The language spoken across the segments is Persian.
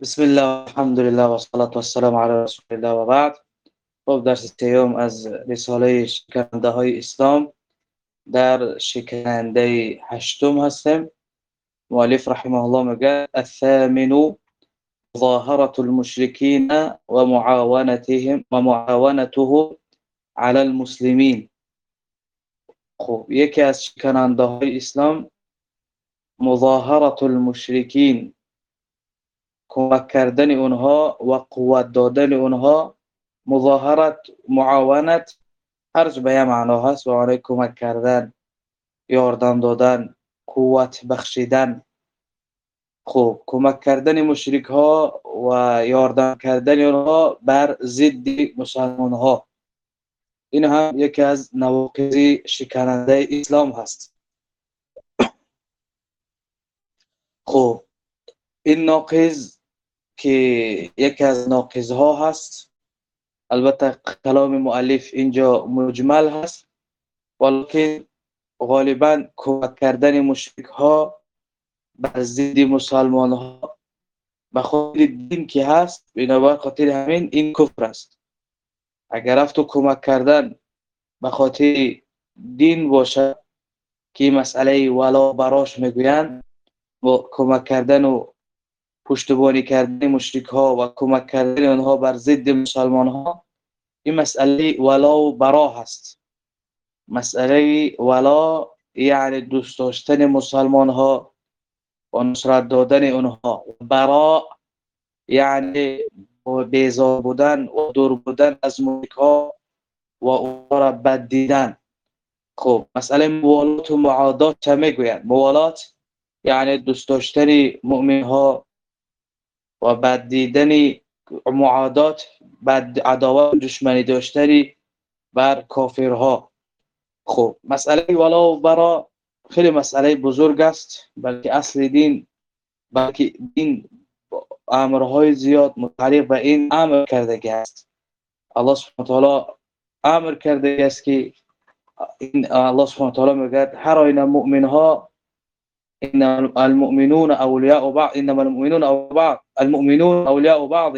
بسم الله الحمد لله والصلاة والسلام على رسول الله و بعد خب درس سیوم از رساله شکننده های اسلام در شکننده هشتم هستم مؤلف رحمه الله میگه الثامن ظاهرة المشركين ومعاونتهم ومعاونته على المسلمين خب یکی از شکننده های اسلام مظاهرة المشرکین. کمک کردن اونها و قوت دادن اونها مظاهرت معاونت هرچ به یه معنا هست و معنای کمک کردن یاردن دادن قوت بخشیدن. خوب کمک کردن مشرک ها و یاردن کردن اونها بر ضد مسلمان ها این هم یکی از نواقض شکننده اسلام هست. خوب این ناقض که یکی از ناقض ها هست. البته کلام مؤلف اینجا مجمل هست. ولیکن غالبا کمک کردن مشرک ها بر ضد مسلمان ها به خاطر دین که هست بنابر خاطر همین این کفر است. اگر رفت کمک کردن به خاطر دین باشه که مسئله ولا براش می‌گویند و کمک کردن و پشتبانی کردن مشرک ها و کمک کردن آنها بر ضد مسلمان ها این مسئله ولا و برا هست. مسئله ولا یعنی دوست داشتن مسلمان ها و نصرت دادن اونها برا یعنی بیزار بودن و دور بودن از مشرک ها و اونها را بد دیدن. خب مسئله موالات و معادات چه می‌گویند؟ موالات یعنی دوست داشتن مؤمن ها و بد دیدن معادات بد عداوت دشمنی داشتنی بر کافرها. خب مسئله ولا و برا خیلی مسئله بزرگ است بلکه اصل دین بلکه دین امرهای زیاد متعلق به این امر کرده است. الله سبحانه تعالی امر کرده است که این الله سبحانه تعالی میگه هر آینه مؤمن ها إن المؤمنون أولياء بعض إنما المؤمنون أولياء بعض. المؤمنون أولياء بعض.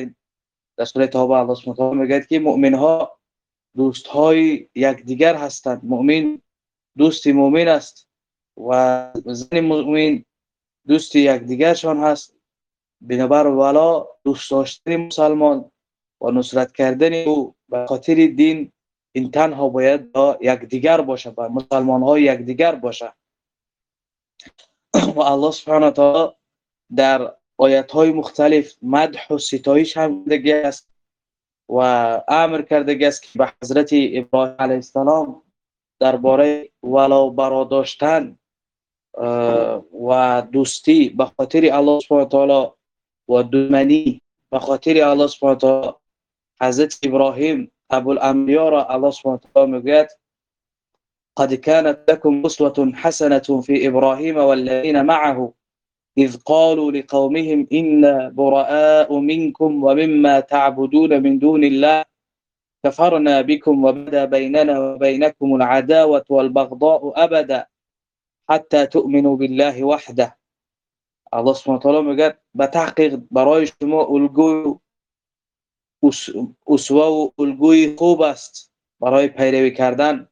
در سوره توبه الله سبحانه و تعالی میگه که مؤمن ها دوست های یکدیگر هستند. مؤمن دوست مؤمن است و زن مؤمن دوست یکدیگرشان هست. بنابر ولا دوست داشتن مسلمان و نصرت کردن أو به خاطر دین این تنها باید با یکدیگر باشه با مسلمان ها یکدیگر باشه. و الله سبحانه تعالی در آیت های مختلف مدح و ستایش هم دیگه است و امر کرده است که به حضرت ابراهیم علیه السلام درباره ولو براداشتن و دوستی به خاطر الله سبحانه تعالی و دشمنی به خاطر الله سبحانه تعالی. حضرت ابراهیم ابو الانبیا را الله سبحانه تعالی می‌گوید قد كانت لكم أسوة حسنة في إبراهيم والذين معه إذ قالوا لقومهم إنا براء منكم ومما تعبدون من دون الله كفرنا بكم وبدا بيننا وبينكم العداوة والبغضاء أبدا حتى تؤمنوا بالله وحده. الله سبحانه وتعالى میگه به تحقیق برای شما الگوی أسوة و الگوی خوب است. برای پیروی کردن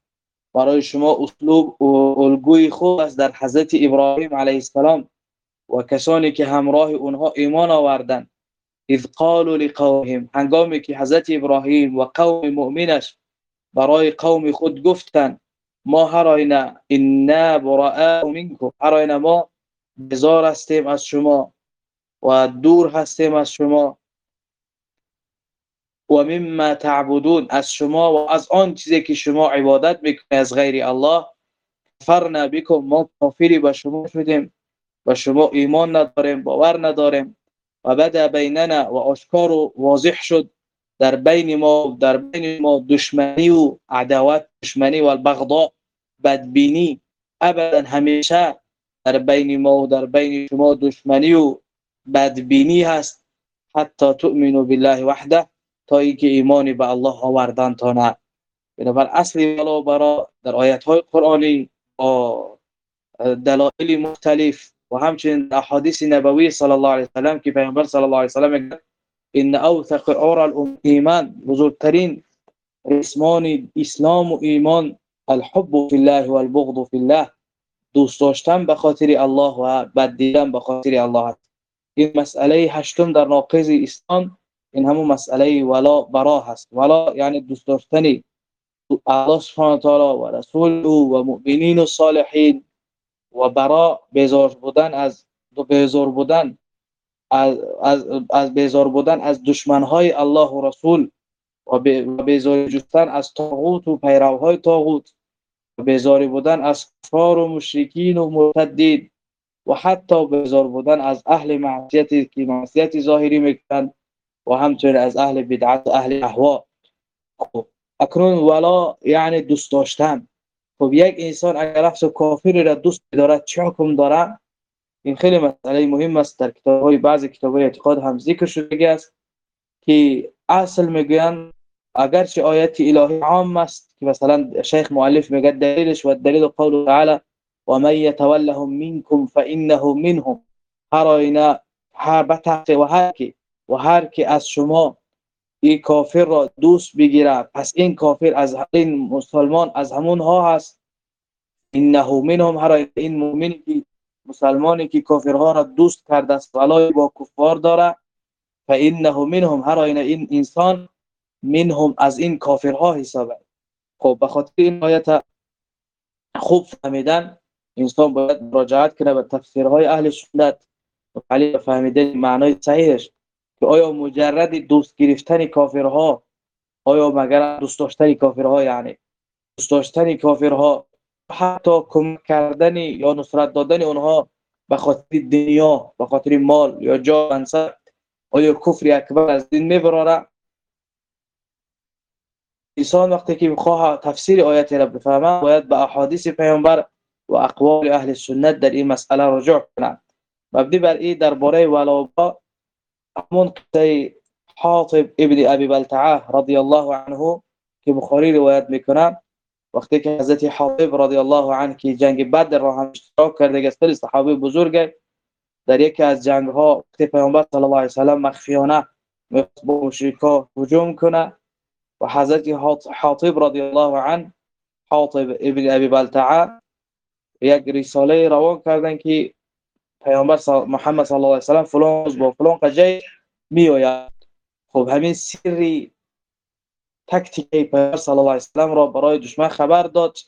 برای شما اسلوب و الگوی خوب است در حضرت ابراهیم علیه السلام و کسانی که همراه اونها ایمان آوردن اذ قالوا لقومهم هنگامی که حضرت ابراهیم و قوم مؤمنش برای قوم خود گفتند ما هر آینه أنا براء منکم. هر آینه ما بزار هستیم از شما و دور هستیم از شما. و مما تعبدون از شما و از آن چیزی که شما عبادت می‌کنید از غیر الله فرنا بكم ما کافری شما شدیم و شما ایمان نداریم باور نداریم. و بدا بیننا و آشکار و واضح شد در بین ما در بین ما دشمنی و عداوت دشمنی و البغضاء بدبینی. ابدا همیشه در بین ما و در بین شما دشمنی و بدبینی هست. حتی تؤمنوا بالله وحده. تا اینکه ایمانی به الله آوردن تا نه. بنابر اصل ولا برا در آیت های قرآنی با دلایل مختلف و همچنین احادیث نبوی صلی الله علیه وسلم که پیامبر صلی الله علیه وسلم میگه ان اوثق عور ایمان بزرگترین ریسمان اسلام و ایمان الحب فی الله و البغض فی الله. دوست داشتن به خاطر الله و بد دیدن به خاطر الله این مسئله هشتم در ناقض اسلام این همون مسئله ولا برا هست. ولا یعنی دوست داشتن الله سبحانه تعالی و رسول و مؤمنین و صالحین و برا بیزار بودن از دو بیزار بودن از از از بیزار بودن از دشمنهای الله و رسول و بیزار جستن از طاغوت و پیروهای طاغوت و بیزاری بودن از کفار و مشرکین و مرتدین و حتی بیزار بودن از اهل معصیتی که معصیت ظاهری می‌کنند و همچنین از اهل بدعت و اهل اهوا خب اکنون ولا یعنی دوست داشتن. خب یک انسان اگر نفس کافری را دوست دارد چه حکم داره این خیلی مسئله مهم است. در کتاب های بعضی کتاب های اعتقاد هم ذکر شده است که اصل می‌گویند اگرچه آیت الهی عام است که مثلا شیخ مؤلف میگه دلیلش و دلیل قول تعالی و من يتولهم منكم فانه منهم. هر اینا هر بتحت و هر کی. و هر کی از شما این کافر را دوست بگیره پس این کافر از این مسلمان از همون ها هست. انه منهم هر این مؤمنی که مسلمانی که کافرها را دوست کرده است ولای با کفار داره. فانه منهم هر این انسان منهم از این کافرها حسابه. خب به خاطر این آیت خوب فهمیدن انسان باید مراجعت کنه به تفسیرهای اهل سنت. و فهمیدن معنای صحیحش. که آیا مجرد دوست گرفتن کافرها آیا مگر دوست داشتن کافرها؟ یعنی دوست داشتن کافرها حتی کمک کردن یا نصرت دادن اونها به خاطر دنیا به خاطر مال یا جا منصب. آیا کفر اکبر از دین میبراره؟ انسان وقتی که می‌خواه تفسیر آیت را بفهمه باید به احادیث پیامبر و اقوال اهل سنت در این مسئله رجوع کنند. مبنی بر این درباره ولابا همون قصه حاطب ابن ابی بلتعة رضی الله عنه که بخاری روایت میکنه وقتی که حضرت حاطب رضی الله عنه که جنگ بدر را هم اشتراک کرده است صحابی بزرگ در یکی از جنگ ها وقتی پیامبر صلی الله علیه و سلم مخفیانه به مشرکا هجوم کنه و حضرت حاطب رضی الله عنه حاطب ابن ابی بلتعة یک رساله روان کردن که پیامبر محمد صلی الله علیه و سلم فلان روز با فلان قجه می آید خب همین سری تکتیک پیامبر صلی الله علیه و سلم را برای دشمن خبر داد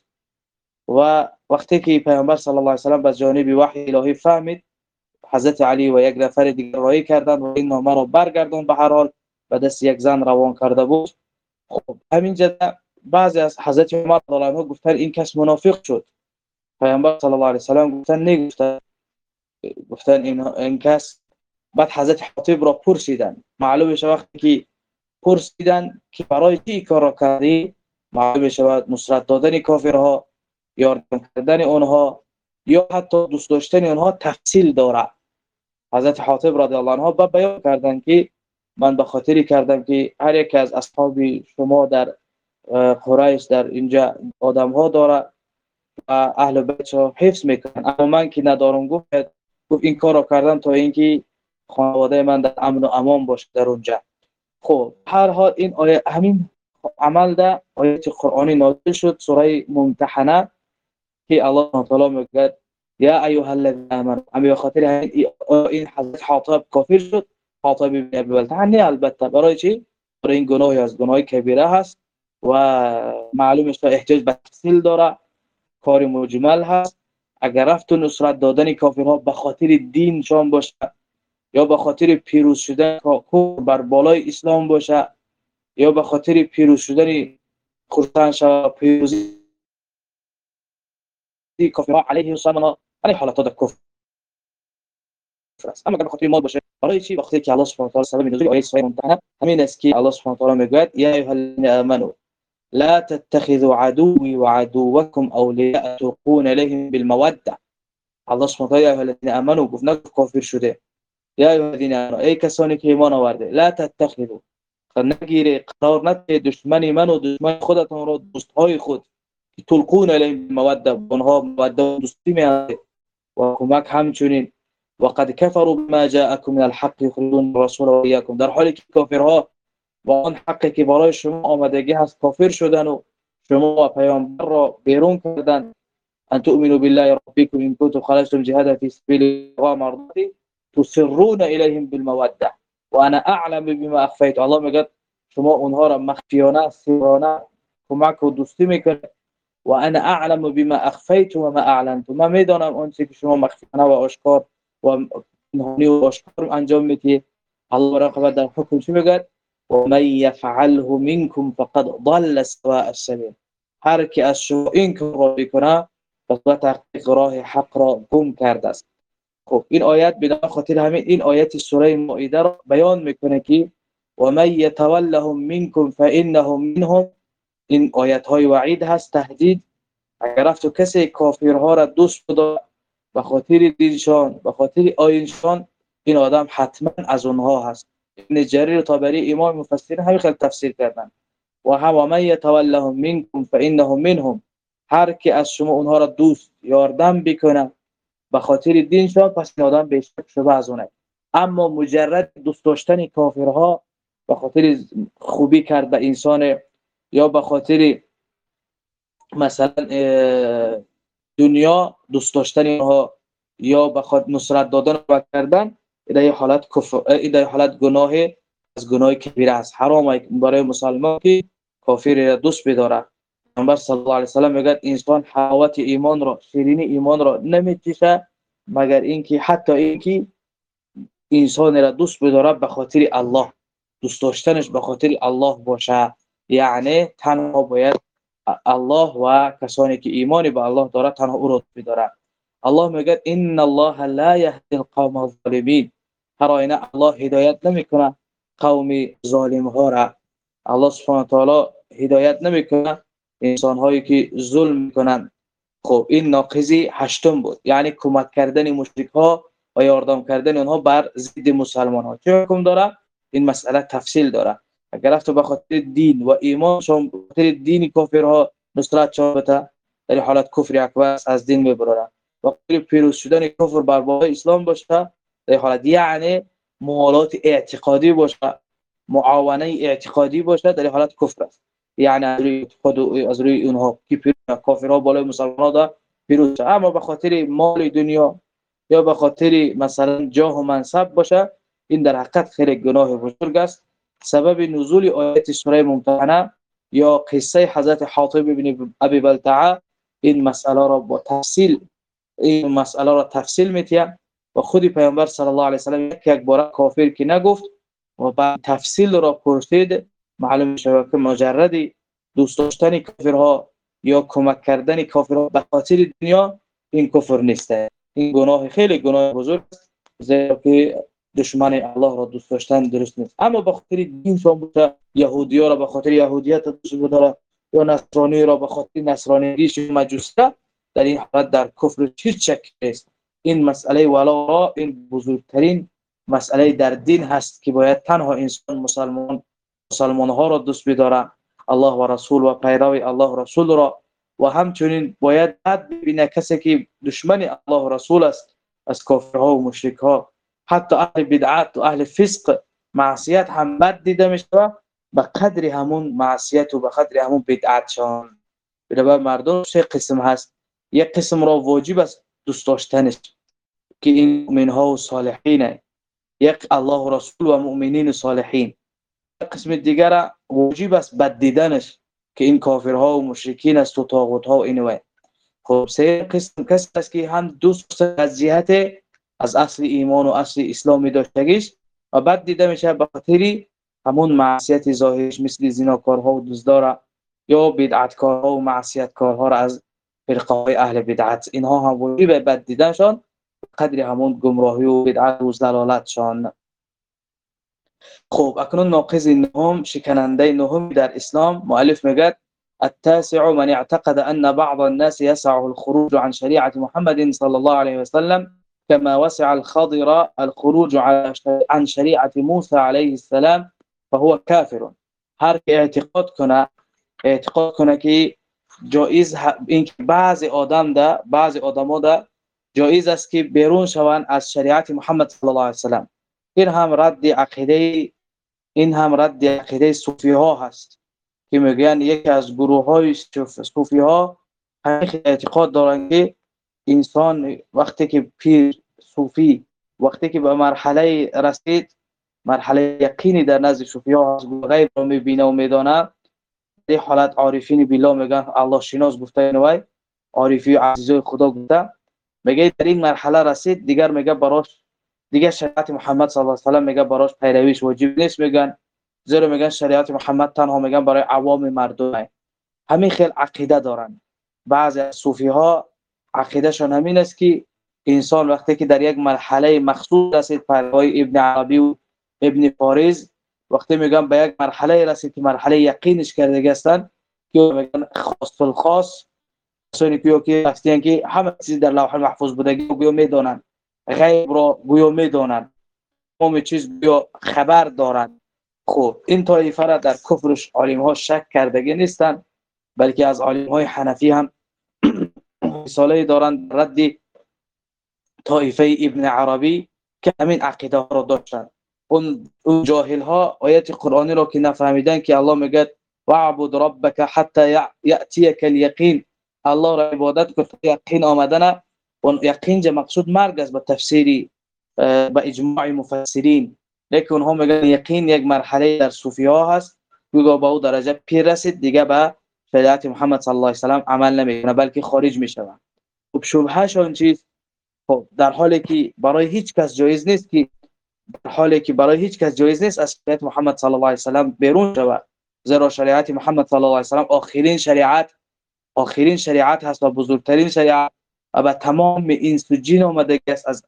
و وقتی که پیامبر صلی الله علیه و سلم به جانب وحی الهی فهمید حضرت علی و یک نفر دیگر رای کردند و این نامه را برگردون به هر حال به دست یک زن روان کرده بود. خب همین جدا بعضی از حضرت عمر رضی الله عنه گفتن این کس منافق شد. پیامبر صلی الله علیه و سلم گفتن نگفتن. گفتن این, این کس بعد حضرت حاطب را پرسیدن. معلوم شد وقتی که پرسیدن که برای چی کار را کردی؟ معلوم شود نصرت دادن کافرها یاردن کردن اونها یا حتی دوست داشتن اونها تفصیل داره. حضرت حاطب رضی الله عنه با بیان کردن که من به خاطری کردم که هر یک از اصحاب شما در قریش در اینجا آدم ها داره و اهل بیت حفظ می‌کنن. اما من که ندارم گفت گفت این کار را کردم تا اینکه خانواده من در امن و امان باشه در اونجا. خب هر حال این آیه همین عمل ده آیت قرآنی نازل شد سوره ممتحنه که الله تعالی میگه یا ایها الذين امنوا اما خاطر این حضرت حاطب کافر شد. حاطب ابن ابی البته برای چی؟ برای این گناهی از گناه کبیره هست و معلومش احتیاج به تفصیل داره. کار مجمل هست. اگر رفت و نصرت دادن کافرها به خاطر دینشان باشه یا به خاطر پیروز شدن بر بالای اسلام باشه یا به خاطر پیروز شدن خرسان شو پیروزی کافرها علیه السلام علیه حالات کفر اما اگر به خاطر مال باشه برای چی؟ وقتی که الله سبحانه و تعالی سبب نزول آیه سوره ممتحنه همین است که الله سبحانه و تعالی می‌گوید یا ایها الذین لا تتخذوا عدوي وعدوكم أولياء تلقون إليهم بالمودة. الله سبحانه يا أيها الذين آمنوا قفنا كفر شده. يا أيها الذين آمنوا أي كسونك إيمان وارده. لا تتخذوا. نگیره قرار نده دشمن منو و دشمن رو دوست دوستهای خود تلقون علیهم بالمودة. آنها مودة و دوستی میانده و کمک همچنین. وقد كفروا بما جاءكم من الحق يخرجون الرسول واياكم در حالی که کافرها با آن حقی که برای شما آمدگی هست کافر شدن و شما و پیامبر را بیرون کردن. ان تؤمنوا بالله ربكم ان كنتم خرجتم جهادا في سبيل مرضاتي تسرون اليهم بالمودة. وأنا اعلم بما اخفيت الله میگه شما اونها را مخفیانه سرانه کمک و دوستی میکنه. و أنا اعلم بما اخفيت و ما اعلنت من میدانم اون چیزی که شما مخفیانه و آشکار و نهانی و آشکار انجام میدید الله را در حکم چی میگه؟ ومن يفعله منكم فقد ضل سواء السبيل. هر کی از شما این کار بکنه پس تحقیق راه حق را گم کرده است. خب این آیت به خاطر همین این آیت سوره مائده را بیان میکنه که و من یتولهم منکم فانهم منهم. این آیت های وعید هست تهدید. اگر رفت کسی کافرها را دوست بدار به خاطر دینشان به خاطر آینشان این آدم حتما از اونها هست. ابن جریر طبری امام مفسرین همین خیلی تفسیر کردن. و من یتولهم منکم فانهم منهم. هر کی از شما اونها را دوست یاردم بکنه به خاطر دینشان پس این آدم به شبه از اونه اما مجرد دوست داشتن کافرها به خاطر خوبی کرد به انسان یا به خاطر مثلا دنیا دوست داشتن اونها یا به خاطر نصرت دادن و کردن در حالت کفر در حالت گناه از گناه کبیره است. حرام برای مسلمان که کافر را دوست بداره پیامبر صلی الله علیه و سلم میگه انسان حلاوت ایمان را شیرینی ایمان را نمیچشه مگر اینکه حتی اینکه انسان را دوست بداره به خاطر الله دوست داشتنش به خاطر الله باشه. یعنی تنها باید الله و کسانی که ایمان به الله داره تنها او را بداره الله میگه ان الله لا یهدی القوم الظالمین. هر آینه الله هدایت نمی‌کنه قوم ظالم ها را الله سبحانه تعالی هدایت نمی‌کنه انسان هایی که ظلم می‌کنند خب این ناقضی هشتم بود یعنی کمک کردن مشرک ها و یاردام کردن اونها بر ضد مسلمان ها چه حکم داره این مسئله تفصیل داره اگر رفت به خاطر دین و ایمان شما به خاطر دین کافرها نصرت چابته در حالت کفر اکبر از دین می‌بره وقتی پیروز شدن کفر بر باب اسلام باشه حالت یعنی موالات اعتقادی باشه معاونه اعتقادی باشه در حالت کفر است. یعنی از روی خود از روی اونها که کافرها بالای مسلمان ها پیروز اما به خاطر مال دنیا یا به خاطر مثلا جاه و منصب باشه این در حقیقت خیلی گناه بزرگ است. سبب نزول آیت سوره ممتحنه یا قصه حضرت حاطب بن ابی بلتعه این مسئله را با تفصیل این مسئله را تفصیل میتیم و خودی پیامبر صلی الله علیه و سلم یک یک بار کافر که نگفت و بعد تفصیل را پرسید معلوم شد که مجرد دوست داشتن کافرها یا کمک کردن کافرها به خاطر دنیا این کفر نیست. این گناه خیلی گناه بزرگ زیرا که دشمن الله را دوست داشتن درست نیست. اما به خاطر دین شما بوده یهودی ها را به خاطر یهودیت دوست بودن یا نصرانی را به خاطر نصرانیش مجوسه در این حالت در کفر هیچ شک نیست. این مسئله ولا این بزرگترین مسئله در دین هست که باید تنها انسان مسلمان مسلمان ها را دوست بداره الله و رسول و پیروی الله رسول را. و همچنین باید بد ببینه کسی که دشمن الله رسول است از کافرها و مشرک ها حتی اهل بدعت و اهل فسق معصیت هم بد دیده میشه به قدر همون معصیت و به قدر همون بدعت شان. بنابر مردم سه قسم هست؟ یک قسم را واجب است دوست داشتنش که این مؤمن ها و صالحین یک الله و رسول و مؤمنین صالحین. قسم دیگر واجب است بد دیدنش که این کافرها و مشرکین است و طاغوت ها و اینو خب سه قسم کسی است که هم دوست از جهت از اصل ایمان و اصل اسلامی داشتگیش و بعد دیده میشه به همون معصیت ظاهرش مثل زناکارها و دزدارا یا بدعتکارها و معصیتکارها را از فرقه های أهل بدعت. اینها هم واجب بد دیدنشان قدر همون گمراهی و بدعت و ضلالتشان خب اکنون ناقض نهم شکننده نهم در اسلام مؤلف میگه التاسع من اعتقد أن بعض الناس يسعه الخروج عن شريعة محمد صلى الله عليه وسلم كما وسع الخضر الخروج عن شريعة موسى عليه السلام فهو كافر. هر اعتقاد کنه اعتقاد کنه که جایز این که بعضی آدم ده بعضی آدما ده جایز است که بیرون شوند از شریعت محمد صلی الله علیه وسلم. این هم رد عقیده این هم رد عقیده صوفی ها هست که میگن یکی از گروه های صوفی ها اعتقاد دارند که انسان وقتی که پیر صوفی وقتی که به مرحله رسید مرحله یقینی در نزد صوفی ها از غیب رو می‌بینه و میدانه در حالت عارفین بالله میگن الله شناس گفته نوای عارفی عزیزای خدا گفته میگه در این مرحله رسید دیگر میگه براش دیگه شریعت محمد صلی الله علیه و سلم میگه براش پیرویش واجب نیست میگن زیرا میگن شریعت محمد تنها میگن برای عوام مردم همین خیلی عقیده دارن بعضی از صوفی ها عقیدهشون همین است که انسان وقتی که در یک مرحله مخصوص رسید پیروی ابن عربی و ابن فارز وقتی میگن به یک مرحله رسید که مرحله یقینش کرده هستند که میگن خاص الخاص. کسانی که هستن که همه چیز در لوح محفوظ بودگی گویا می‌دونن غیب را گویا می‌دونن تمام چیز گویا خبر دارن. خب این طایفه را در کفرش عالم ها شک کردگی نیستن بلکه از عالم های حنفی هم مثاله دارن. رد طایفه ابن عربی که همین عقیده ها را داشتن. اون جاهل ها آیت قرآنی را که نفهمیدن که الله میگه وعبد ربك حتى ياتيك اليقين الله را عبادت کن یقین آمدن اون یقین جا مقصود مرگ است به تفسیری به اجماع مفسرین. لیکن اونها میگن یقین یک مرحله در صوفی ها هست. گویا با أو درجه پیر رسید دیگه به شریعت محمد صلی الله علیه وسلم عمل نمیکنه بلکه خارج میشوه خب شبهه شون چیز؟ خب در حالی که برای هیچ کس جایز نیست که در حالی که برای هیچ کس جایز نیست از شریعت محمد صلی الله علیه وسلم بیرون شود. زیرا شریعت محمد صلی الله علیه وسلم آخرین شریعت آخرین شریعت هست و بزرگترین شریعت. و تمام اینس و جین آمده است از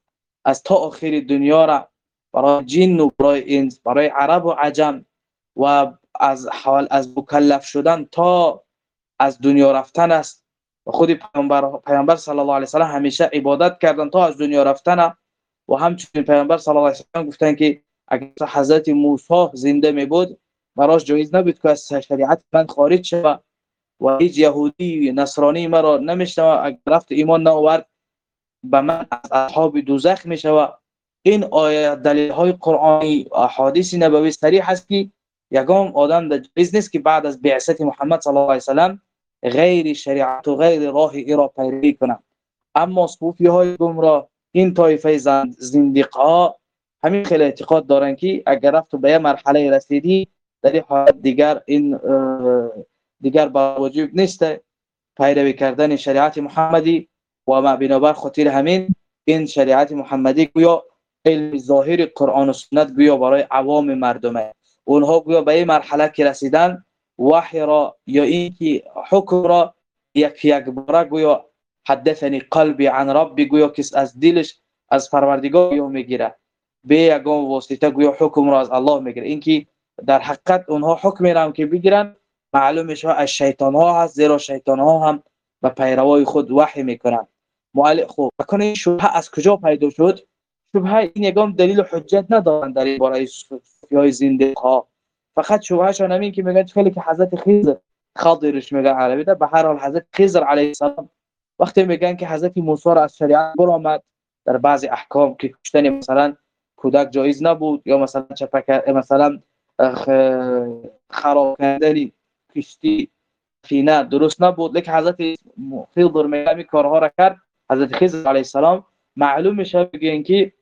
از تا آخر دنیا را برای جن و برای انس برای عرب و عجم و از حال از مکلف شدن تا از دنیا رفتن است. و خود پیامبر پیامبر صلی الله علیه و سلم همیشه عبادت کردن تا از دنیا رفتن. و همچنین پیامبر صلی الله علیه و سلم گفتن که اگر حضرت موسی زنده می بود براش جایز نبود که از شریعت من خارج شود و هیچ یهودی نصرانی مرا نمیشنوه اگر رفت ایمان نآورد به من از اصحاب دوزخ می‌شوه این آیه دلیل های قرآنی احادیث نبوی صریح است که یگام آدم در جایز نیست که بعد از بعثت محمد صلی الله علیه وسلم غیر شریعت و غیر راه ای را پیروی کنه اما صوفی های گمراه این طایفه زندیق ها همین خیلی اعتقاد دارن که اگر رفت به یه مرحله رسیدی در حالت دیگر این دیگر با وجود نیست. پیروی کردن شریعت محمدی و ما بنابر خاطر همین این شریعت محمدی گویا علم ظاهر قرآن و سنت گویا برای عوام مردمه. اونها گویا به این مرحله که رسیدن وحی را یا اینکه حکم را یک یک باره گویا حدثنی قلبی عن ربی گویا کس از دلش از پروردگار گویا می‌گیره. به یگان واسطه گویا حکم را از الله می‌گیره. اینکه در حقیقت اونها حکم را که بگیرن معلوم شما از شیطان ها هست زیرا شیطان ها هم به پیروای خود وحی می‌کنن. مؤلف خوب بکنه شبهه از کجا پیدا شد؟ شبهه این یگام دلیل و حجت ندارن در این باره های زنده ها فقط شبهه شون همین که میگن خیلی که حضرت خضر خضرش میگن عربی ده به هر حال حضرت خضر علیه السلام وقتی میگن که حضرت موسی را از شریعت برآمد در بعضی احکام که کشتن مثلا کودک جایز نبود یا مثلا چپک مثلا خراب کردن کشتی فینا درست نبود. لیکن حضرت خضر میگه کارها را کرد. حضرت خضر علیه السلام معلوم میشه بگین که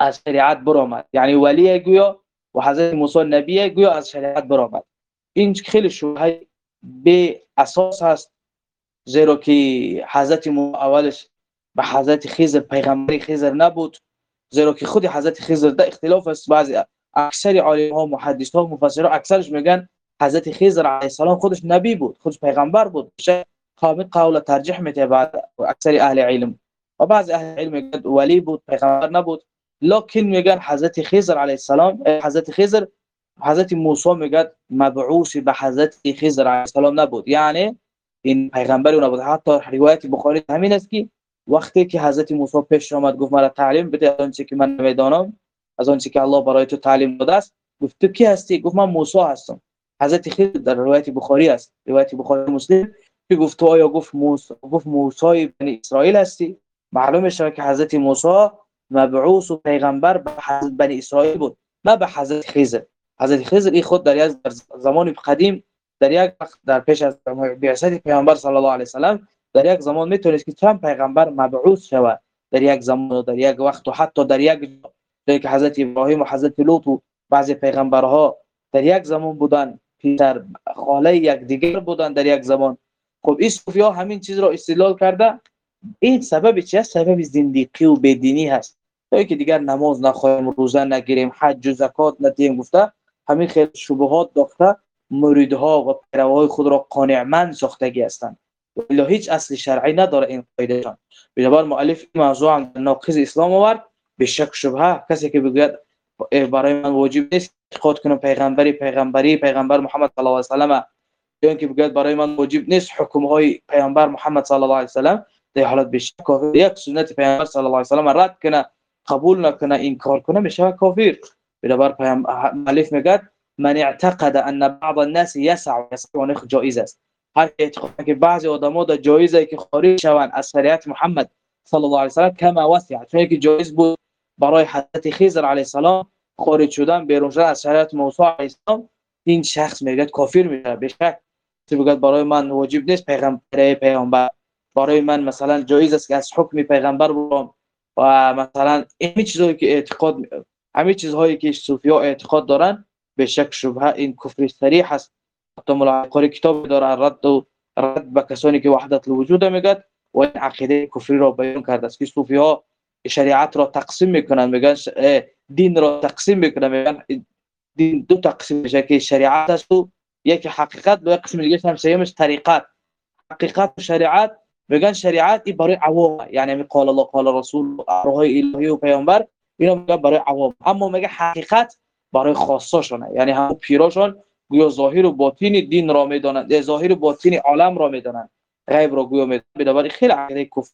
از شریعت برآمد. یعنی ولی گویا و حضرت موسی نبی گویا از شریعت برآمد. این خیلی شبهه به اساس هست زیرا که حضرت اولش به حضرت خضر پیغمبری خضر نبود. زیرا که خود حضرت خضر ده اختلاف است. بعضی اکثر عالم ها محدث ها مفسر ها اکثرش میگن حضرت خضر علیه السلام خودش نبی بود خودش پیغمبر بود. قابل قول ترجیح میده بعد اکثر اهل علم. و بعض اهل علم میگن ولی بود پیغمبر نبود. لکن میگن حضرت خضر علیه السلام حضرت خضر حضرت موسی میگه مبعوث به حضرت خضر علیه السلام نبود. یعنی این پیغمبر نبود حتی روایت بخاری همین است که وقتی که حضرت موسی پیش آمد گفت مرا تعلیم بده از آنچه که من نمی‌دانم از آنچه که الله برای تو تعلیم داده است. گفت تو کی هستی؟ گفت من موسی هستم. حضرت خضر در روایت بخاری است. روایت بخاری مسلم که گفت آیا گفت موسی گفت موسی بنی اسرائیل هستی؟ معلوم میشه که حضرت موسی مبعوث و پیغمبر به حضرت بنی اسرائیل بود نه به حضرت خضر. حضرت خضر این خود در زمان قدیم در یک در پیش از بعثت پیامبر صلی الله علیه و سلام در یک زمان می‌تونست که چند پیغمبر مبعوث شود. در یک زمان و در یک وقت و حتی در یک جایی که حضرت ابراهیم و حضرت لوط و بعضی پیغمبرها در یک زمان بودن پیتر خاله یک دیگر بودن در یک زمان. خب این صوفیا همین چیز را استدلال کرده. این سبب چی است؟ سبب زندگی و بدینی هست. تا که دیگر نماز نخواهیم روزه نگیریم حج و زکات ندیم گفته همین خیلی شبهات داخته. مریدها و پیروهای خود را قانعمند ساختگی هستند. ولی هیچ اصل شرعی نداره این قاعده شان بنابر مؤلف این موضوع ناقض اسلام آورد. به شک شبهه کسی که بگوید برای من واجب نیست خود کنم پیغمبری پیغمبری پیغمبر محمد صلی الله علیه و سلم. یا اینکه بگوید برای من واجب نیست حکم های پیغمبر محمد صلی الله علیه و سلم. در حالت به کافر. یک سنت پیغمبر صلی الله علیه و سلم رد کنه قبول نکنه این کار کنه میشه کافر. بنابر پیغمبر مؤلف میگه من اعتقد ان بعض الناس يسع يسع جائز است. هر اعتقاد که بعضی آدما در جایزه که خارج شوند از شریعت محمد صلی الله علیه و سلم کما وسع چون که جایز بود برای حضرت خضر علیه السلام خارج شدن بیرون شدن از شریعت موسی علیه السلام این شخص میگه کافر میشه به شک. میگه برای من واجب نیست پیغمبر پیغمبر. برای من مثلا جایز است که از حکم پیغمبر برم و مثلا این چیزهایی که اعتقاد همین چیزهایی که صوفی ها اعتقاد دارن به شک شبهة این کفر صریح است حتی ملاحقه کتاب داره رد و رد به کسانی که وحدت الوجود میگد و این عقیده کفری را بیان کرده است. که صوفی ها شریعت را تقسیم میکنن میگن دین را تقسیم میکنن میگن دین دو تقسیم میشه که شریعت است و یک حقیقت و قسم دیگه هم سیمش طریقت حقیقت و شریعت میگن شریعت این برای عوام یعنی قال الله قال رسول راهای الهی و پیامبر اینا میگن برای عوام أما میگه حقیقت برای خاصاشونه. یعنی هم پیراشون گویا ظاهر و باطن دین را می‌دانند. ظاهر و باطن عالم را می‌دانند. غیب را گویا می‌دانند. بنابراین خیلی عقیده کفر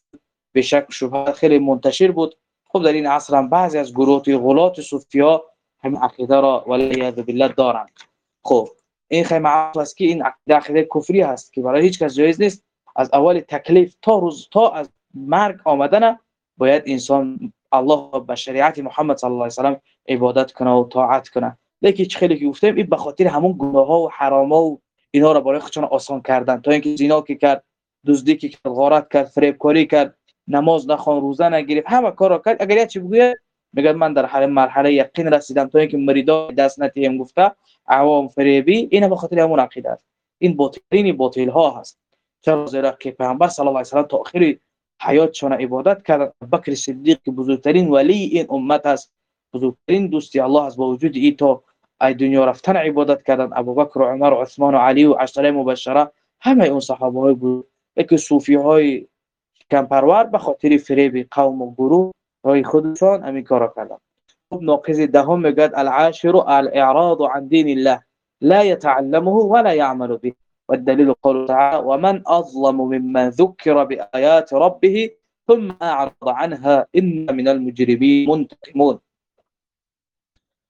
به شک شبهه خیلی منتشر بود. خب در این عصر هم بعضی از گروه غلات صوفیا هم عقیده را ولی بالله دارند. خب این خیلی است که این عقیده عقیده کفری هست که برای هیچ کس جایز نیست. از اول تکلیف تا روز تا از مرگ آمدن باید انسان الله به شریعت محمد صلی الله علیه و سلام عبادت کنه و طاعت کنه. لیکن خیلی که گفتیم این به خاطر همون گناه ها و حرام ها و اینا را برای خودشون آسان کردن. تا اینکه زنا که کرد دزدی که کرد غارت کرد فریب کاری کرد نماز نخوان روزه نگرفت همه کار را کرد. اگر چی بگوید میگه من در حال مرحله یقین رسیدم. تا اینکه مریدا دست نتیم گفته عوام فریبی این به خاطر همون عقیده است. این باطلین باطل ها هست. چرا زیرا که پیامبر صلی الله علیه و سلم تا آخر حیاتشون عبادت کرد. بکر صدیق که بزرگترین ولی این امت است. بزرگترین دوستی الله است با وجود این تا ای دنیا رفتن عبادت کردن. ابوبکر و عمر و عثمان و علی و عشره مبشره. همه اون صحابه های بود. که صوفی های کمپرور به خاطر فریب قوم و گروه های خودشان همین کارا کردن. خب ناقض دهم میگد العاشر الاعراض عن دین الله. لا يتعلمه ولا يعمل به. والدليل قوله تعالى ومن أظلم ممن ذكر بآيات ربه ثم أعرض عنها إن من المجرمين منتقمون.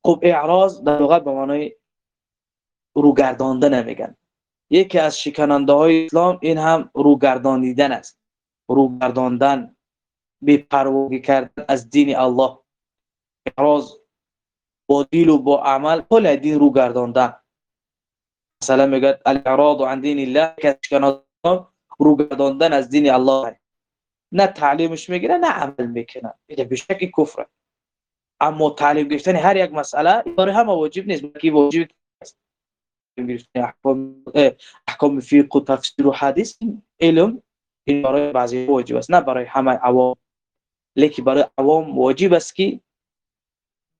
خب اعراض در لغت به معنای روگرداندن میگن یکی از شکننده های اسلام این هم روگردانیدن است. روگرداندن پرواگی کردن از دین الله. اعراض با دیل و با عمل کل دین روگرداندن. مثلا میگه الإعراض عن دین الله که روگرداندن از دین الله. نه تعلیمش میگیره نه عمل میکنه میگه بشک کفره أما تعلیم گرفتن هر یک مسئله برای همه واجب نیست بلکه واجب است احکام احکام فقه و تفسیر و حدیث علم این برای بعضی واجب است نه برای همه عوام. لیکن برای عوام واجب است که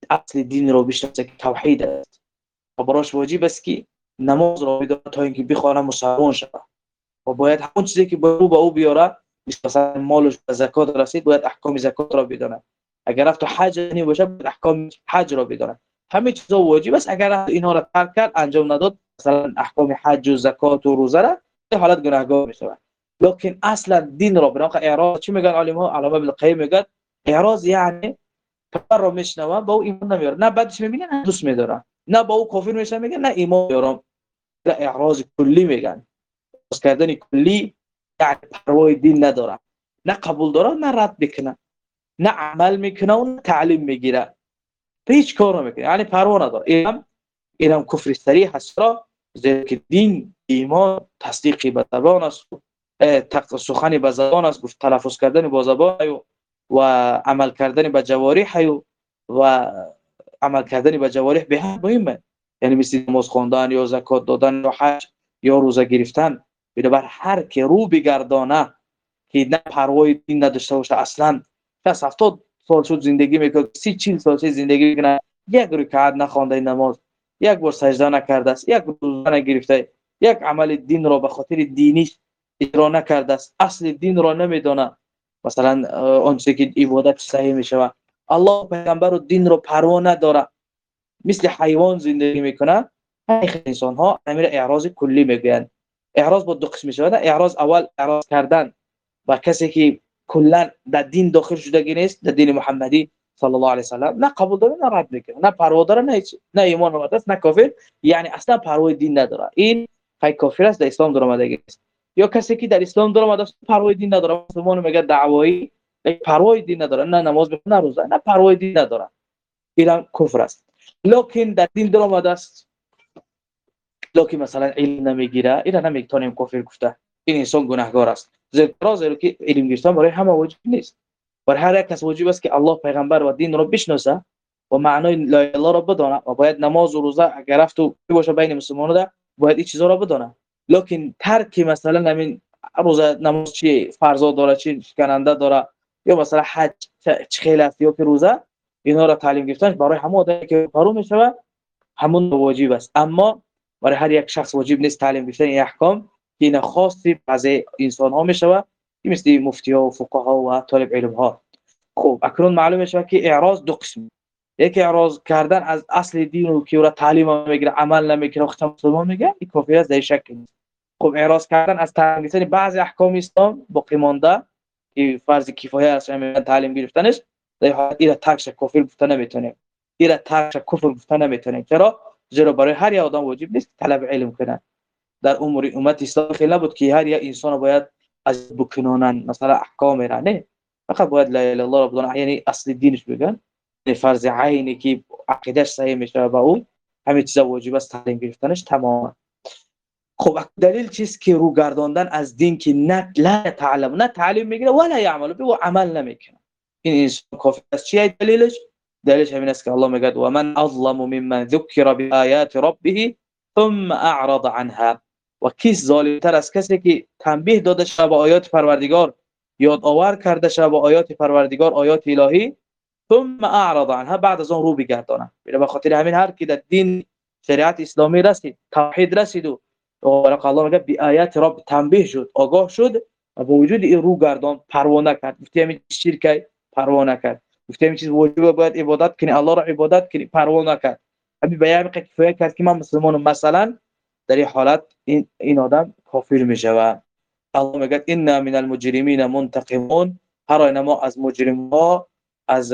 أصل دین رو بشناسه که توحید است. و براش واجب است که نماز رو بدونه تا اینکه بخوانه مسلمان شود و باید همون چیزی که با او با او بیاره مثلا مالش به زکات رسید باید احکام زکات را بدونه اگر رفت حج باشه باید احکام حج را بدونه همه چیزا واجب است. اگر اینها را ترک کرد انجام نداد مثلا احکام حج و زکات و روزه را به حالت گناهگار میشه لکن اصلا دین را بنا اعراض چی میگن علما؟ علما بالقیم میگن اعراض یعنی کفر رو میشنوه با او ایمان نمیاره نه بعدش می‌بینه نه دوست میداره نه با او کافر میشه میگه نه ایمان میارم اعراض کلی میگن. باز کردن کلی یعنی پروای دین نداره. نه قبول داره نه رد می‌کنه. نه عمل می‌کنه و نه تعلیم می‌گیره. هیچ کار نمی‌کنه. یعنی پروا نداره. اینم اینم کفر سریح هست را زیرا که دین ایمان تصدیقی به زبان است. سخنی به زبان است. گفت تلفظ کردن با زبان و عمل کردن به جوارح و عمل کردن به جوارح به هم مهمه. یعنی مثل نماز خواندن یا زکات دادن یا حج یا روزه گرفتن بر هر که رو بگردانه که نه پروای دین نداشته باشه اصلا کس 70 سال شد زندگی می‌کنه سی چیل سال شد زندگی می‌کنه. یک رکعت نخوانده نماز یک بار سجده نکرده است یک روزه نگرفته یک عمل دین را به خاطر دینی اجرا نکرده است اصل دین را نمی‌دونه مثلا آنچه که عبادت صحیح میشه الله پیغمبر و دین رو پروا نداره. مثل حیوان زندگی می‌کنه همین انسان ها امیر اعراض کلی میگن اعراض با دو قسم شده اعراض اول اعراض کردن و کسی که کلا در دین داخل شدگی نیست در دین محمدی صلی الله علیه وسلم. نه قبول داره نه رد می‌کنه. نه پروا داره نه نه ایمان است نه کافر. یعنی اصلا پروای دین نداره. این خی کافر است در اسلام در آمدگی است. یا کسی که در اسلام در است پروای دین نداره. مسلمان میگه دعوایی. پروای دین نداره نه نماز بخونه نه روزه نه پروای دین نداره ایران کفر است. لکن در دین در آمده است. لکن مثلا علم نمی‌گیره اینا نمی‌تونیم کفر گفته این انسان گناهگار است. زیرا زیرا که علم گرفتن برای همه واجب نیست. برای هر یک کس واجب است که الله پیغمبر و دین رو بشناسه و معنای لا اله را بدانه. و باید نماز و روزه اگر رفت و باشه بین مسلمانان ده باید این چیزا را بدانه. لکن ترک مثلا همین روزه نماز چی فرضا داره چی؟ کننده داره. یا مثلا حج چه خیلی است یا روزه اینا را تعلیم گرفتن برای همه آدمی که پرو میشه همون واجب است. اما برای هر یک شخص واجب نیست تعلیم گرفتن این احکام که این خاصی از انسان ها میشه مثل مفتی ها و فقها و طالب علم ها خب اکنون معلوم میشه که اعراض دو قسم یک اعراض کردن از اصل دین رو که را تعلیم می‌گیره عمل نمی‌کنه وقت مسلمان میگه این کافر است در شک نیست. خب اعراض کردن از تعلیم بعضی احکام اسلام باقی مانده. فرض کفایه است همین تعلیم گرفتنش در حالت ایرا ترکش کفر گفته نمی‌تونیم. ایرا ترکش کفر گفته نمی‌تونیم. چرا؟ زیرا برای هر یک آدم واجب نیست طلب علم کنه در امور امت اسلام خیلی نبود که هر یک انسان باید از بکنونن. مثلا احکام را نه. فقط باید لا اله الله رب یعنی اصل دینش بگن. یعنی فرض عینی که عقیدش صحیح میشه با اون همه چیزا واجب است تعلیم گرفتنش تمام خب دلیل چیست که رو گرداندن از دین که نه لا تعلم نه تعلیم می‌گیره ولا يعمل به عمل نمی‌کنه. این انسان کافر است. چیه دلیلش؟ دلیلش همین است که الله میگه و من اظلم ممن ذکر بآیات ربه ثم اعرض عنها. و کیس ظالمتر از کسی که تنبیه داده شده به آیات پروردگار یاد آور کرده شده به آیات پروردگار آیات الهی ثم اعرض عنها بعد از اون رو بگردانه. به خاطر همین هر کی در دین شریعت اسلامی رسید توحید رسید و الله میگه بی آیات رب تنبیه شد آگاه شد و با وجود این رو گردان پروا نکرد گفتی همین شرک پروا نکرد گفتی همین چیز واجب باید عبادت کنی الله را عبادت کنی پروا نکرد همین بیان کفایه کرد که من مسلمانم مثلا در این حالت این این آدم کافر میشه الله میگه ان من المجرمین منتقمون هر ما از مجرم ها از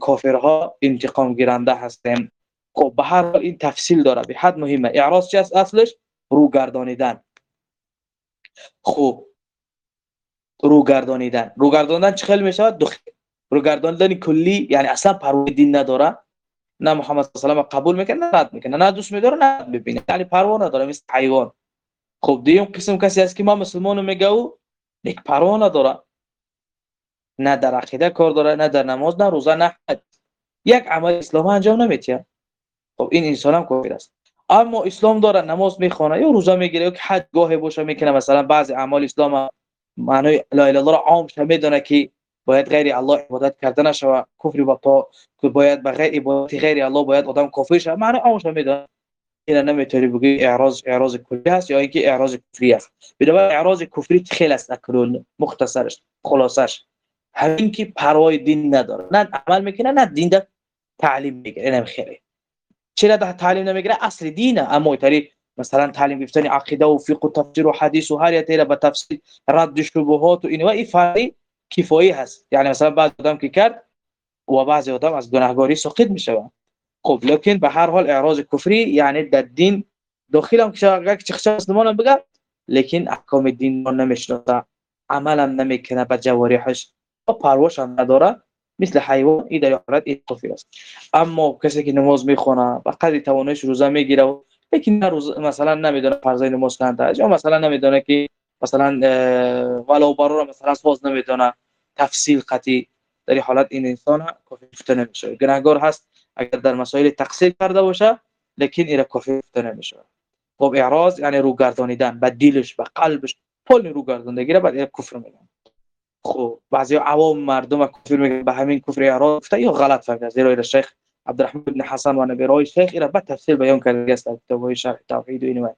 کافرها انتقام گیرنده هستیم خب به هر این تفصیل داره به حد مهمه اعراض چی است اصلش رو گردانیدن خب رو گردانیدن رو گردانیدن چه خیلی. رو گردانیدن کلی یعنی اصلا پروا دین نداره. نه محمد صلی الله علیه و قبول می‌کنه نه رد می‌کنه. نه دوست میداره نه ببینه یعنی پروا نداره مثل حیوان. خب دیگه قسم کسی هست که ما مسلمانو میگه او یک پروا نداره نه در عقیده کار داره نه در نماز نه روزه نه حج. یک عمل اسلام انجام نمیتیه خب این انسان هم کافر است. اما اسلام داره نماز می‌خونه یا روزه می‌گیره یا حج گاهی باشه می‌کنه. مثلا بعضی اعمال اسلام معنی لا اله الا الله عام می‌دونه که باید غیر الله عبادت کردن نشوه کفر با تا که باید به غیر عبادت غیر الله باید آدم کافر شه. معنی عامش می‌دونه. اینا نمی‌تونی بگی اعراض اعراض کلی است یا اینکه اعراض کفری است بدون اعراض کفری خیلی است اکرون مختصرش خلاصش. همین که پروای دین نداره. نه عمل می‌کنه نه دین ده تعلیم می‌گیره. اینم خیلی. چرا ده تعلیم نمی‌گیره؟ اصل دینه. اما تری مثلا تعلیم گرفتن عقیده و فقه و تفسیر و حدیث و هر یه به تفسیر رد شبهات و این این فرقی کفایی هست. یعنی مثلا بعض آدم که کرد و بعضی آدم از گناهگاری سقط میشه. خب لکن به هر حال اعراض کفری یعنی در دین داخل هم که چه مسلمان بگه لیکن احکام دین رو نمی‌شناسه عملم نمی‌کنه به جوارحش و پرواش نداره. مثل حیوان این در حالت کفر است. اما کسی که نماز می‌خونه و قدر توانش روزه می‌گیره لیکن روز مثلا نمی‌دونه فرضای نماز کنده یا مثلا نمی‌دونه که مثلا ولو برو مثلا ساز نمی‌دونه تفصیل قطعی. در حالت این انسان کافر گفته نمیشه. گناهگار هست اگر در مسائل تقصیر کرده باشه لیکن این کافر گفته نمیشه. خب اعراض یعنی رو گردانیدن به دلش به قلبش کل رو گرداندگی را بعد کفر میگن خب بعضی عوام مردم کفر میگن به همین کفر اعراض گفته یا غلط فهمیده زیرا شیخ عبدالرحمن بن حسن و نبی رای شیخ را به تفصیل بیان کرده است در کتاب شرح توحید و اینو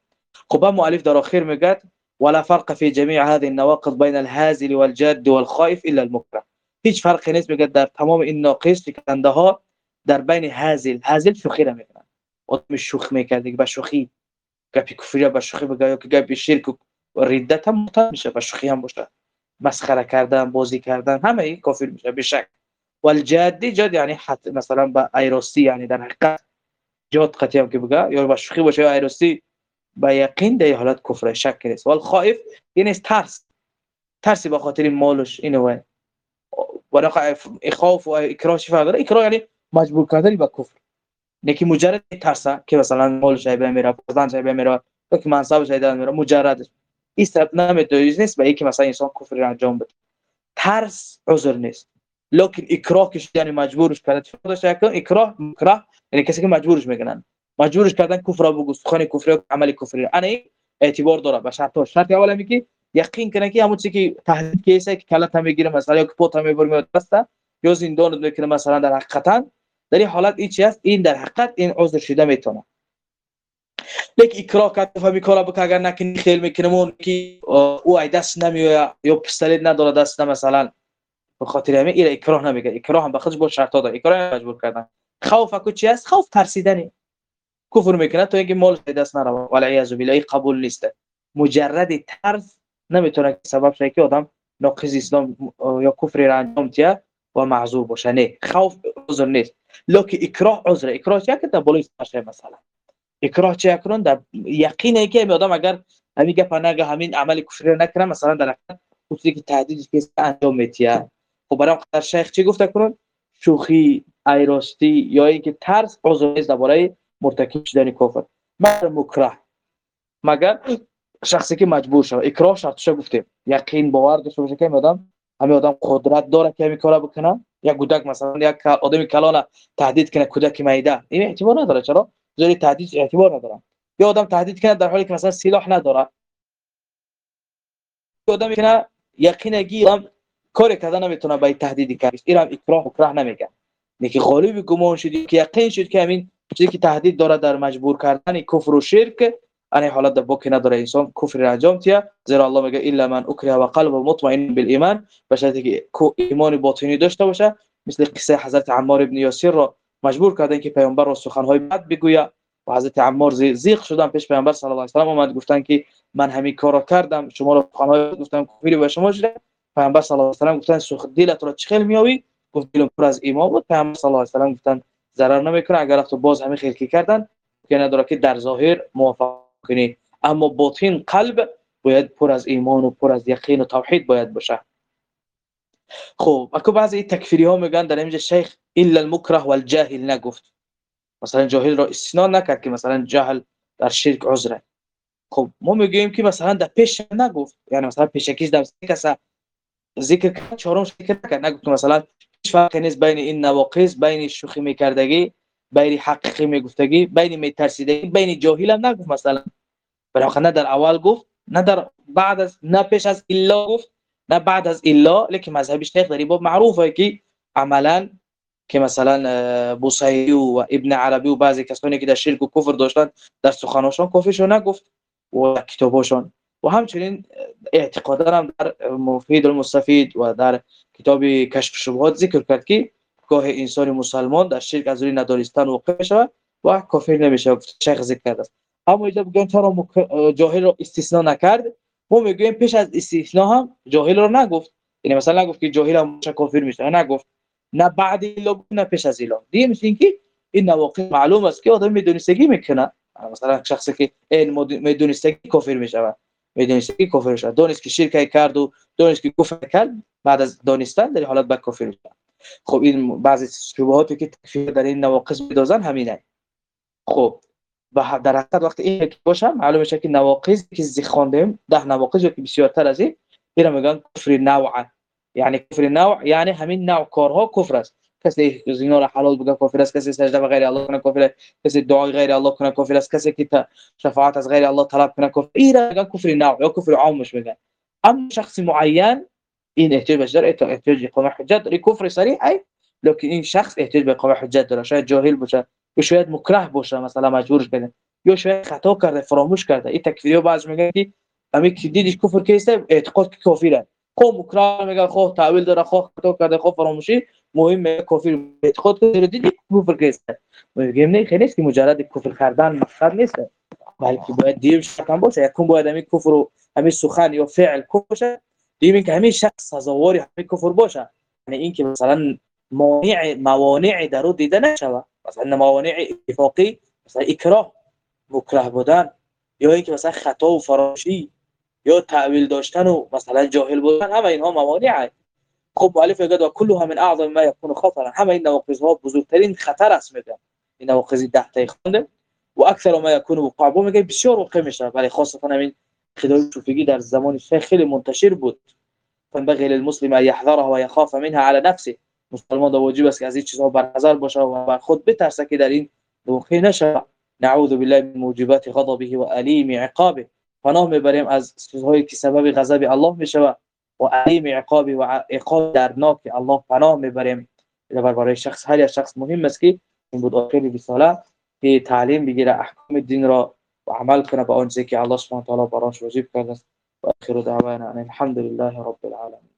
خب مؤلف در آخر میگه ولا فرق في جميع هذه النواقض بين الهازل والجاد والخائف الا المكره هیچ فرقی نیست میگه در تمام این ناقص کننده ها در بین هازل. هازل شوخی را میکنن. آدم شوخ میکرد به شوخی گپی کفری به شوخی بگه یا که گپی شرک و ردت هم میشه به شوخی هم باشه. مسخره کردن بازی کردن همه این کافر میشه به شک. والجادی جاد یعنی حت مثلا با ایراستی یعنی در حقیقت. جاد قطعی هم که بگه یا با شوخی باشه یا ایراستی با یقین در حالت کفر شک نیست. وال خائف یعنی ترس. ترسی به خاطر مالش اینو و خوف و اکراه چی فرق داره؟ اکراه یعنی مجبور کردن به کفر. نکی مجرد ترسه که مثلا مالش میره فرزند میره که منصبش ای میره مجرد این سبب نمی‌تونه نیست به اینکه مثلا انسان کفر انجام بده. ترس عذر نیست. لکن اکراه که یعنی مجبورش کرده چه داشته کنه؟ اکراه مکره. یعنی کسی که مجبورش می‌کنن. مجبورش کردن کفر را بگو. سخن کفر عمل کفر انا اعتبار داره. به شرط شرط اول میگه یقین کنه که همون چیزی که تهدید کیسه که کلت هم می‌گیره مثلا یا که پوت هم می‌بره دست یا زندان می‌کنه مثلا در حقیقتا. در این حالت این چی است؟ این در حقیقت این عذر شده می‌تونه. لیک اکراه کرد فهمی کارا اگر نکنی خیل میکنمون که او ای دست نمیوه یا پستلت نداره دست مثلا به خاطر همین این اکراه نمیگه اکراه هم به خودش با شرط داره اکراه مجبور کردن خوف کو چی است خوف ترسیدنی کفر می‌کنه تو اینکه مال دست نره ولی عیاذ بالله قبول نیست مجرد ترس نمی‌تونه سبب شه که آدم ناقض اسلام یا کفر را انجام و معذور باشه نه خوف عذر نیست لکه اکراه عذر اکراه چه که در باشه مثلا اکراه چه کنن در یقینه که می آدم اگر همین گپ نگه همین عمل کفر نکنه مثلا در خصوصی که تهدید که انجام میتیه خب برام قدر شیخ چی گفته کنن شوخی ایراستی یا اینکه ترس عذر نیست درباره مرتکب شدن کفر. مگر مکره. مگر شخصی که مجبور شد اکراه شرطش گفتیم یقین باور داشته باشه که آدم همین آدم قدرت داره که همین کارا بکنه. یک کودک مثلا یک آدمی کلان تهدید کنه کودک میده. این اعتبار نداره. چرا؟ زیر تهدید اعتبار نداره یا آدم تهدید کنه در حالی که مثلا سلاح نداره. آدمی کنه یقینگی آدم کاری کرده نمی‌تونه با تهدیدی کنه این هم اکراه اکراه نمیگه. نیکی غالب گمان شدی که یقین شد که همین چیزی که تهدید داره در مجبور کردن کفر و شرک ان حالت در بوکی نداره انسان کفر انجام تیا زیرا الله میگه الا من اکره و قلب مطمئن بالایمان. بشرطی که ایمان باطنی داشته باشه. مثل قصه حضرت عمار ابن یاسر را مجبور کردن که پیامبر را سخنهای بد بگوید. و حضرت عمار زیغ شدن پیش پیامبر صلی الله علیه و آله اومد گفتن که من همین کارا کردم شما را سخنهای گفتم کفری به شما شده پیامبر صلی الله علیه و گفتن سوخ دلت را چخیل میاوی گفت دلم پر از ایمان بود. پیامبر صلی الله علیه و گفتن ضرر نمی‌کنه اگر تو باز همین خیلی کردن که نداره که در ظاهر موافق کنی. اما باطن قلب باید پر از ایمان و پر از یقین و توحید باید باشه. خب اكو بعضی تکفیری ها میگن در اینجا شیخ إلا المکره والجاهل نگفت مثلا جاهل را استثناء نکرد که مثلا جهل در شرک عذره. خب ما میگیم که مثلا در پیش نگفت. یعنی مثلا پیشکیش در کس ذکر کرد چهارم ذکر نکرد. نگفت مثلا هیچ فرقی نیست بین این نواقص بین شوخی میکردگی بین حقیقی میگفتگی بین میترسیدگی بین جاهل هم نگفت مثلا. برای نه در اول گفت نه در بعد از نه پیش از الا گفت نه بعد از الا لیکن مذهب شیخ در باب معروفه که عملا که مثلا بوصیری و ابن عربی و بعضی کسانی که در شرک و کفر داشتن در سخناشون کفرشون نگفت و کتاباشون و همچنین اعتقادا هم در مفید المستفید و در کتاب کشف شبهات ذکر کرد که گاه انسان مسلمان در شرک از روی ندانستن واقع شود و کافر نمیشه شیخ ذکر کرده است اما اینجا بگن چرا جاهل رو استثناء نکرد ما میگیم پیش از استثناء هم جاهل رو نگفت. یعنی مثلا نگفت که جاهل هم کافر میشه نگفت. نه بعد الا نه پیش از الا دیگه میشه اینکه این نواقع معلوم است که آدم میدونستگی می‌کنه. مثلا شخصی که این میدونستگی کافر میشه می‌دونست که کفر شد دونست که شرک کرد و دونست که کفر کرد بعد از دانستن در حالت به کفر شد خب این بعضی شبهاتی که تکفیر در این نواقص میدازن همینه. خب و در حقیقت وقتی این که باشه معلوم میشه که نواقص که زی خواندیم ده نواقص که بسیارتر از این میگن کفر نوع یعنی کفر نوع یعنی همین نوع کارها کفر است. کسی زنا را حلال بگه کافر است کسی سجده به غیر الله کنه کافر است کسی دعای غیر الله کنه کافر است کسی که شفاعت از غیر الله طلب کنه کافر اینا میگن کفر نوع یا کفر عامش میگن. اما شخص معین این احتیاج به داره احتیاج اقامه حجت داره. کفر صریح ای لکن این شخص احتیاج به اقامه حجت داره. شاید جاهل باشه یا شاید مکره باشه مثلا مجبورش کنه یا شاید خطا کرده فراموش کرده. این تکفیری بعض میگن که امی که دیدیش کفر کیسته اعتقاد که کافره. خب مکره میگه خب تعویل داره خب خطا کرده خب فراموشی. مهم کافر اعتقاد کنه دیدی کفر کیسته میگیم نه خیلی نیست که مجرد کفر کردن مقصد نیست. بلکه باید دیم شکم باشه. یکون باید همین کفر و همین سخن یا فعل کفر باشه. دیم که همین شخص سزاوار همین کفر باشه. یعنی این که مثلا مانع موانع درو دیده نشوه مثلا موانع اتفاقی مثلا اکراه مکره بودن. یا اینکه مثلا خطا و فراشی یا تعویل داشتن و مثلا جاهل بودن همه اینها موانع خب مؤلف میگه و کلها من اعظم ما يكون خطرا همه این نواقض ها بزرگترین خطر است میگه. این نواقض ده تا خونده. و اکثر ما يكون وقوع میگه بسیار واقع میشه. ولی خاصه همین خدای صوفیگی در زمان خیلی منتشر بود. فنبغي للمسلم ان يحذرها ويخاف منها على نفسه. مسلمان واجب است که از این چیزها بر نظر باشه و بر خود بترسه که در این واقع نشه نعوذ بالله من موجبات غضبه و الیم عقابه. پناه می‌بریم از چیزهایی که سبب غضب الله میشه و علیم عقابه و عقاب درناک الله پناه می‌بریم. برای شخص هر شخص مهم است که این بود آخر رساله که تعلیم بگیره احکام دین را و عمل کنه به آنچه که الله سبحانه و تعالی براش واجب کرده و آخر دعوانا الحمد لله رب العالمین.